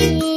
Thank you.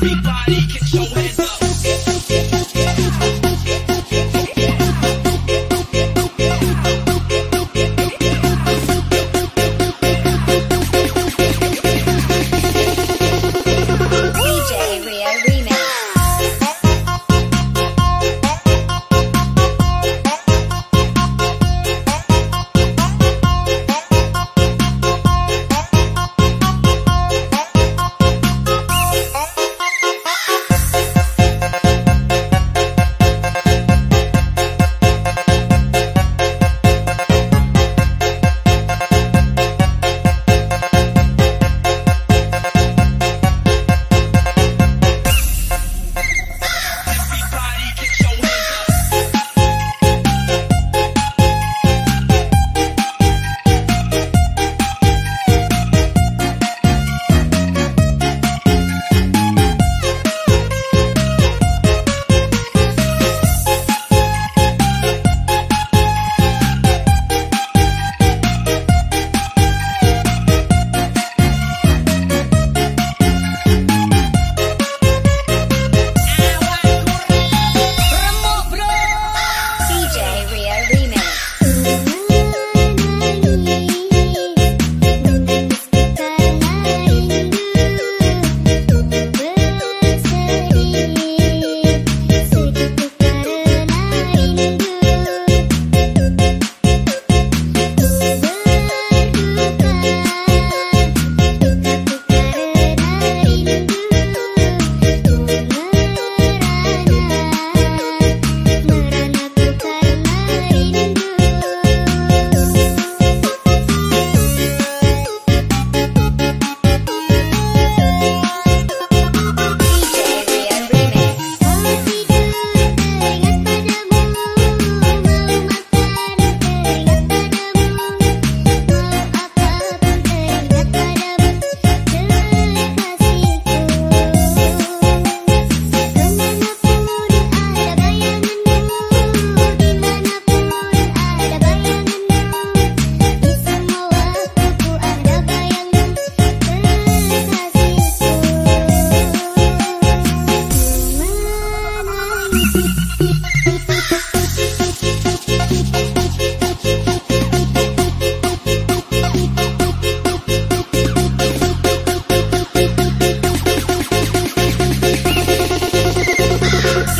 Everybody can show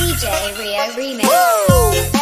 DJ Rio Remix. Woo!